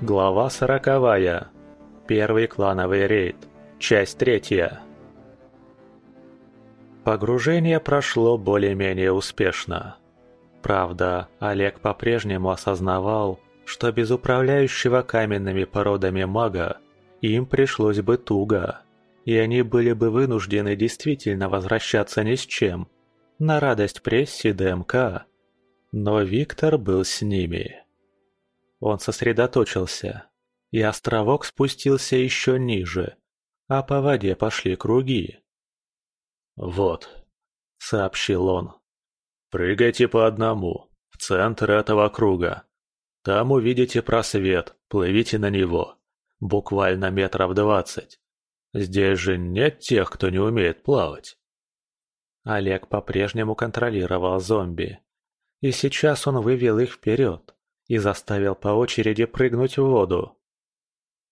Глава сороковая. Первый клановый рейд. Часть третья. Погружение прошло более-менее успешно. Правда, Олег по-прежнему осознавал, что без управляющего каменными породами мага им пришлось бы туго, и они были бы вынуждены действительно возвращаться ни с чем, на радость прессе ДМК. Но Виктор был с ними. Он сосредоточился, и островок спустился еще ниже, а по воде пошли круги. «Вот», — сообщил он, — «прыгайте по одному, в центр этого круга. Там увидите просвет, плывите на него, буквально метров двадцать. Здесь же нет тех, кто не умеет плавать». Олег по-прежнему контролировал зомби. И сейчас он вывел их вперед и заставил по очереди прыгнуть в воду.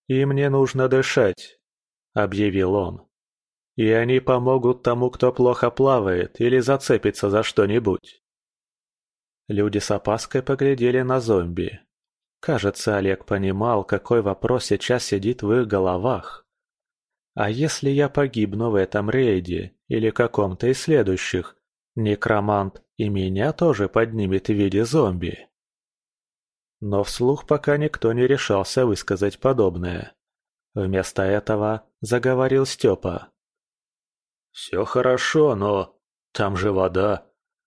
«И мне нужно дышать», — объявил он. «И они помогут тому, кто плохо плавает или зацепится за что-нибудь». Люди с опаской поглядели на зомби. Кажется, Олег понимал, какой вопрос сейчас сидит в их головах. А если я погибну в этом рейде или каком-то из следующих, некромант и меня тоже поднимет в виде зомби? Но вслух пока никто не решался высказать подобное. Вместо этого заговорил Степа. «Все хорошо, но там же вода.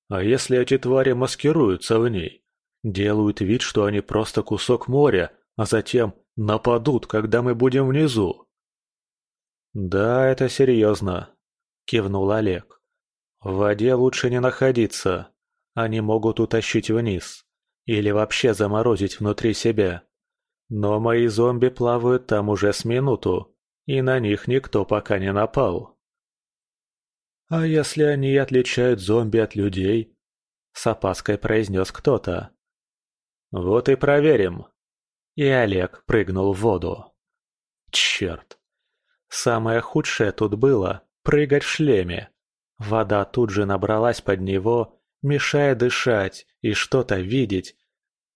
А если эти твари маскируются в ней? Делают вид, что они просто кусок моря, а затем нападут, когда мы будем внизу?» «Да, это серьезно», – кивнул Олег. «В воде лучше не находиться. Они могут утащить вниз. Или вообще заморозить внутри себя. Но мои зомби плавают там уже с минуту, и на них никто пока не напал». «А если они отличают зомби от людей?» – с опаской произнес кто-то. «Вот и проверим». И Олег прыгнул в воду. Черт, Самое худшее тут было – прыгать в шлеме. Вода тут же набралась под него, мешая дышать и что-то видеть.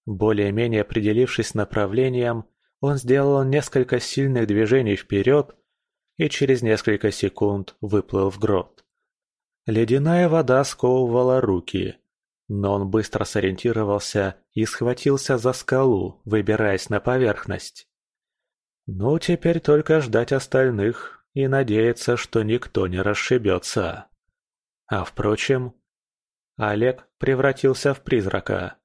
Более-менее определившись направлением, он сделал несколько сильных движений вперед и через несколько секунд выплыл в грот. Ледяная вода сковывала руки, но он быстро сориентировался и схватился за скалу, выбираясь на поверхность. Ну, теперь только ждать остальных и надеяться, что никто не расшибется. А впрочем, Олег превратился в призрака.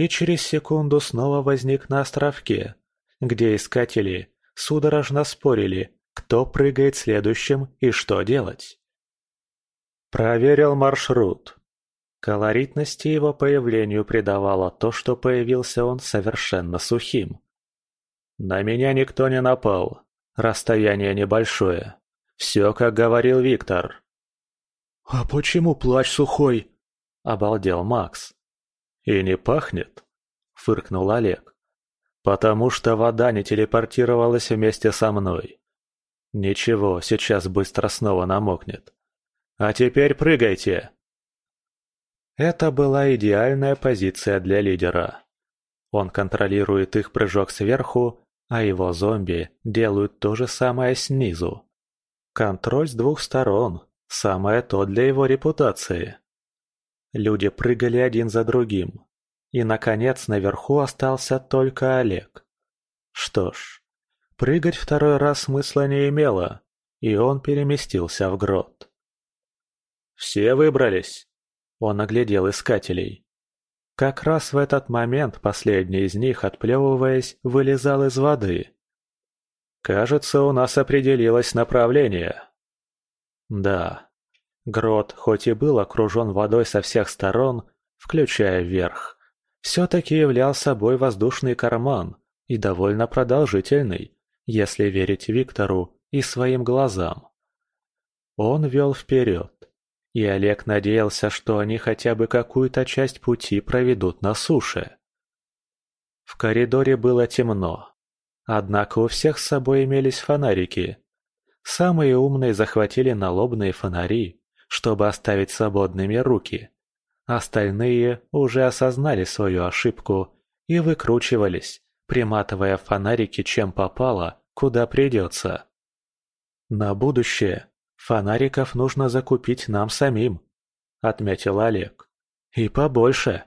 И через секунду снова возник на островке, где искатели судорожно спорили, кто прыгает следующим и что делать. Проверил маршрут. Колоритности его появлению придавало то, что появился он совершенно сухим. На меня никто не напал. Расстояние небольшое. Все, как говорил Виктор. «А почему плащ сухой?» – обалдел Макс. «И не пахнет?» – фыркнул Олег. «Потому что вода не телепортировалась вместе со мной. Ничего, сейчас быстро снова намокнет. А теперь прыгайте!» Это была идеальная позиция для лидера. Он контролирует их прыжок сверху а его зомби делают то же самое снизу. Контроль с двух сторон – самое то для его репутации. Люди прыгали один за другим. И, наконец, наверху остался только Олег. Что ж, прыгать второй раз смысла не имело, и он переместился в грот. «Все выбрались?» Он оглядел искателей. Как раз в этот момент последний из них, отплевываясь, вылезал из воды. «Кажется, у нас определилось направление». Да, грот, хоть и был окружен водой со всех сторон, включая вверх, все-таки являл собой воздушный карман и довольно продолжительный, если верить Виктору и своим глазам. Он вел вперед, и Олег надеялся, что они хотя бы какую-то часть пути проведут на суше. В коридоре было темно. Однако у всех с собой имелись фонарики. Самые умные захватили налобные фонари, чтобы оставить свободными руки. Остальные уже осознали свою ошибку и выкручивались, приматывая фонарики чем попало, куда придется. «На будущее фонариков нужно закупить нам самим», — отметил Олег. «И побольше».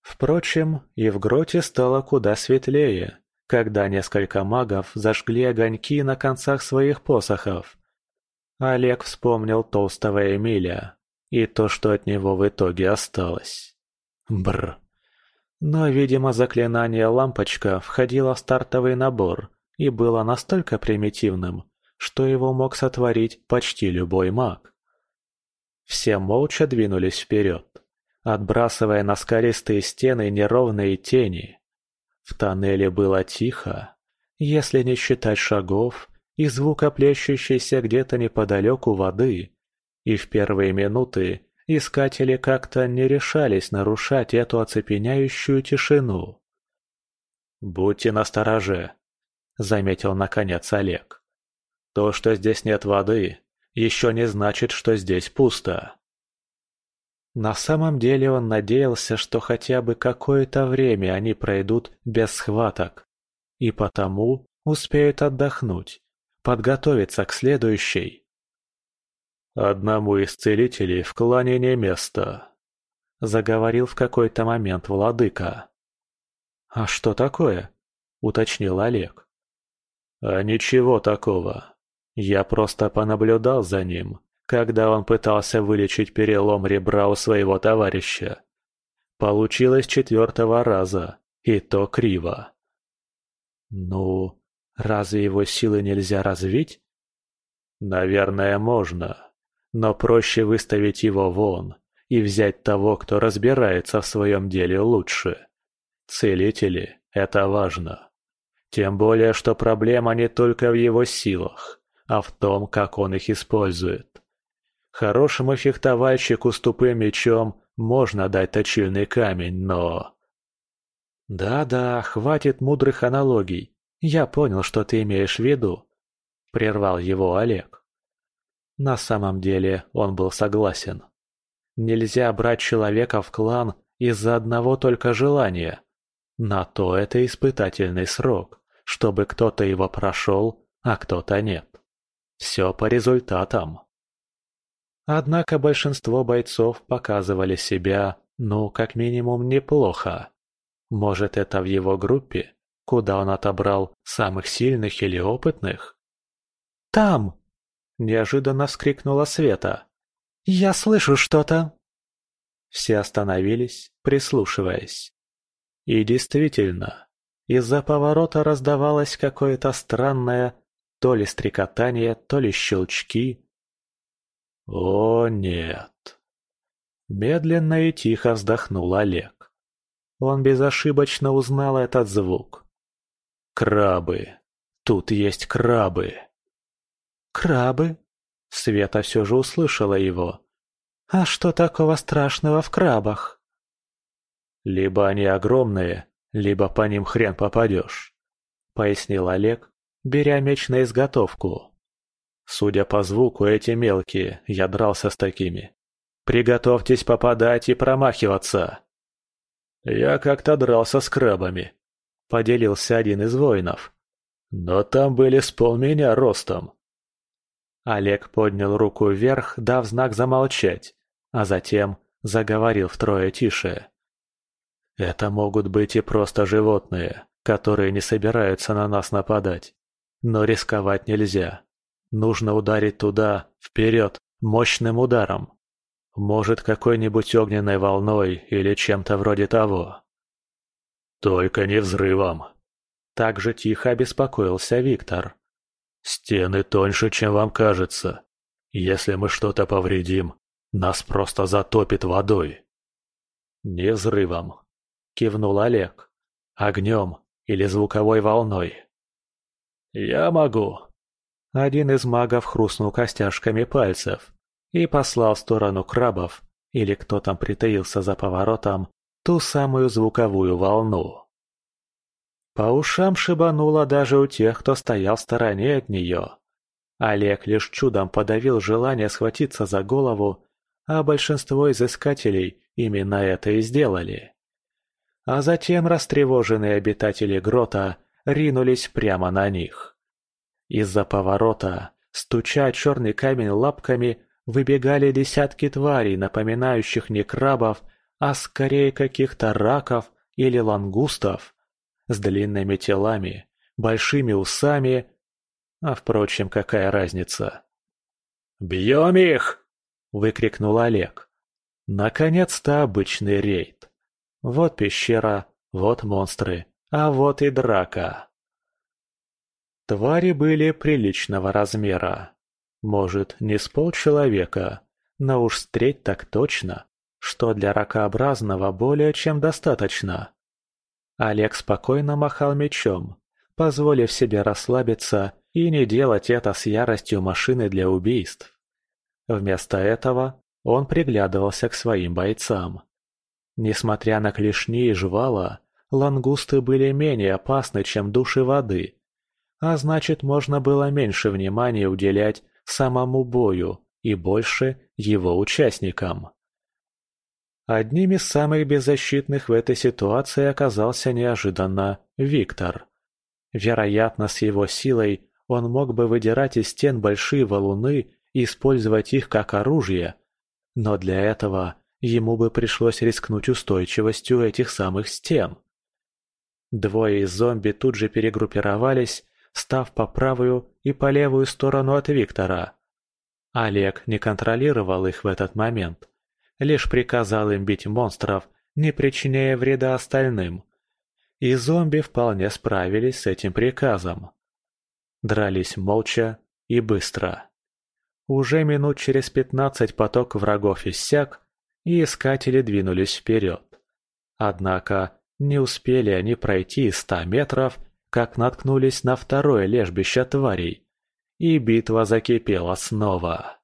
Впрочем, и в гроте стало куда светлее, когда несколько магов зажгли огоньки на концах своих посохов. Олег вспомнил толстого Эмиля и то, что от него в итоге осталось. Бр. Но, видимо, заклинание «Лампочка» входило в стартовый набор и было настолько примитивным, что его мог сотворить почти любой маг. Все молча двинулись вперед, отбрасывая на скалистые стены неровные тени. В тоннеле было тихо, если не считать шагов и звука плещущейся где-то неподалеку воды, и в первые минуты искатели как-то не решались нарушать эту оцепеняющую тишину. «Будьте настороже», — заметил наконец Олег. «То, что здесь нет воды, еще не значит, что здесь пусто». На самом деле он надеялся, что хотя бы какое-то время они пройдут без схваток, и потому успеют отдохнуть, подготовиться к следующей. «Одному из целителей в клане не место», — заговорил в какой-то момент владыка. «А что такое?» — уточнил Олег. «А ничего такого. Я просто понаблюдал за ним, когда он пытался вылечить перелом ребра у своего товарища. Получилось четвертого раза, и то криво. Ну, разве его силы нельзя развить? Наверное, можно. Но проще выставить его вон и взять того, кто разбирается в своем деле лучше. Целители – это важно. Тем более, что проблема не только в его силах, а в том, как он их использует. Хорошему фехтовальщику с тупым мечом можно дать точильный камень, но... «Да-да, хватит мудрых аналогий. Я понял, что ты имеешь в виду», — прервал его Олег. На самом деле он был согласен. Нельзя брать человека в клан из-за одного только желания. На то это испытательный срок, чтобы кто-то его прошел, а кто-то нет. Все по результатам. Однако большинство бойцов показывали себя, ну, как минимум, неплохо. Может, это в его группе, куда он отобрал самых сильных или опытных? «Там!» – неожиданно вскрикнула Света. «Я слышу что-то!» Все остановились, прислушиваясь. И действительно, из-за поворота раздавалось какое-то странное то ли стрекотание, то ли щелчки, «О, нет!» Медленно и тихо вздохнул Олег. Он безошибочно узнал этот звук. «Крабы! Тут есть крабы!» «Крабы?» Света все же услышала его. «А что такого страшного в крабах?» «Либо они огромные, либо по ним хрен попадешь», — пояснил Олег, беря меч на изготовку. Судя по звуку, эти мелкие, я дрался с такими. Приготовьтесь попадать и промахиваться. Я как-то дрался с крабами, поделился один из воинов. Но там были с полменя ростом. Олег поднял руку вверх, дав знак замолчать, а затем заговорил втрое тише. Это могут быть и просто животные, которые не собираются на нас нападать. Но рисковать нельзя. Нужно ударить туда, вперед, мощным ударом. Может, какой-нибудь огненной волной или чем-то вроде того. Только не взрывом. Так же тихо обеспокоился Виктор. Стены тоньше, чем вам кажется. Если мы что-то повредим, нас просто затопит водой. Не взрывом, кивнул Олег. Огнем или звуковой волной. Я могу, один из магов хрустнул костяшками пальцев и послал в сторону крабов, или кто там притаился за поворотом, ту самую звуковую волну. По ушам шибануло даже у тех, кто стоял в стороне от нее. Олег лишь чудом подавил желание схватиться за голову, а большинство из искателей именно это и сделали. а затем растревоженные обитатели грота ринулись прямо на них. Из-за поворота, стуча черный камень лапками, выбегали десятки тварей, напоминающих не крабов, а скорее каких-то раков или лангустов, с длинными телами, большими усами, а впрочем, какая разница. «Бьем их!» – выкрикнул Олег. Наконец-то обычный рейд. Вот пещера, вот монстры, а вот и драка. Твари были приличного размера. Может, не с полчеловека, но уж с так точно, что для ракообразного более чем достаточно. Олег спокойно махал мечом, позволив себе расслабиться и не делать это с яростью машины для убийств. Вместо этого он приглядывался к своим бойцам. Несмотря на клешни и жвала, лангусты были менее опасны, чем души воды. А значит, можно было меньше внимания уделять самому бою и больше его участникам. Одним из самых беззащитных в этой ситуации оказался неожиданно Виктор. Вероятно, с его силой он мог бы выдирать из стен большие валуны и использовать их как оружие, но для этого ему бы пришлось рискнуть устойчивостью этих самых стен. Двое из зомби тут же перегруппировались, став по правую и по левую сторону от Виктора. Олег не контролировал их в этот момент, лишь приказал им бить монстров, не причиняя вреда остальным. И зомби вполне справились с этим приказом. Дрались молча и быстро. Уже минут через пятнадцать поток врагов иссяк, и искатели двинулись вперед. Однако не успели они пройти ста метров, как наткнулись на второе лежбище тварей, и битва закипела снова.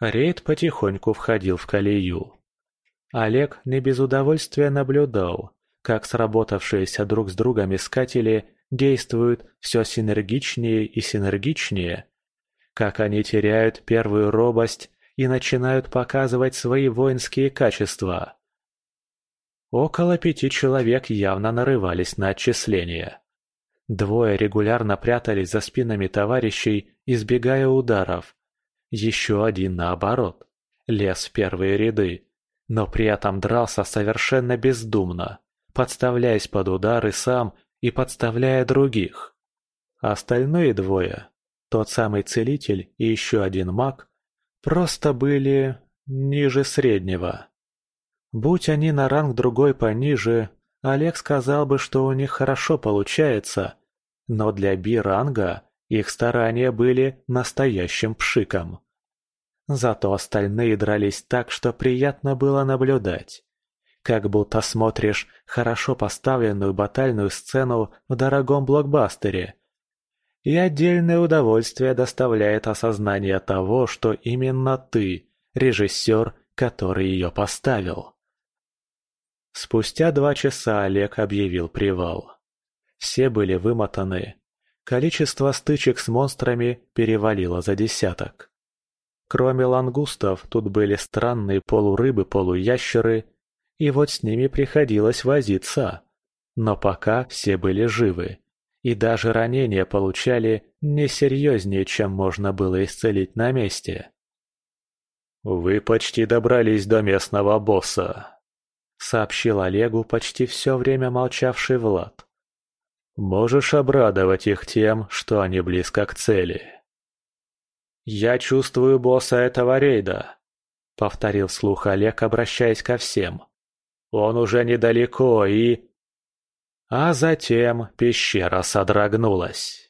Рейд потихоньку входил в колею. Олег не без удовольствия наблюдал, как сработавшиеся друг с другом искатели действуют все синергичнее и синергичнее, как они теряют первую робость и начинают показывать свои воинские качества. Около пяти человек явно нарывались на отчисление. Двое регулярно прятались за спинами товарищей, избегая ударов. Еще один наоборот, лез в первые ряды, но при этом дрался совершенно бездумно, подставляясь под удары сам и подставляя других. Остальные двое тот самый целитель и еще один маг просто были ниже среднего. Будь они на ранг другой пониже, Олег сказал бы, что у них хорошо получается, но для Би-ранга их старания были настоящим пшиком. Зато остальные дрались так, что приятно было наблюдать. Как будто смотришь хорошо поставленную батальную сцену в дорогом блокбастере – и отдельное удовольствие доставляет осознание того, что именно ты – режиссер, который ее поставил. Спустя два часа Олег объявил привал. Все были вымотаны. Количество стычек с монстрами перевалило за десяток. Кроме лангустов, тут были странные полурыбы-полуящеры, и вот с ними приходилось возиться. Но пока все были живы и даже ранения получали не серьезнее, чем можно было исцелить на месте. «Вы почти добрались до местного босса», — сообщил Олегу почти все время молчавший Влад. «Можешь обрадовать их тем, что они близко к цели». «Я чувствую босса этого рейда», — повторил вслух Олег, обращаясь ко всем. «Он уже недалеко и...» А затем пещера содрогнулась.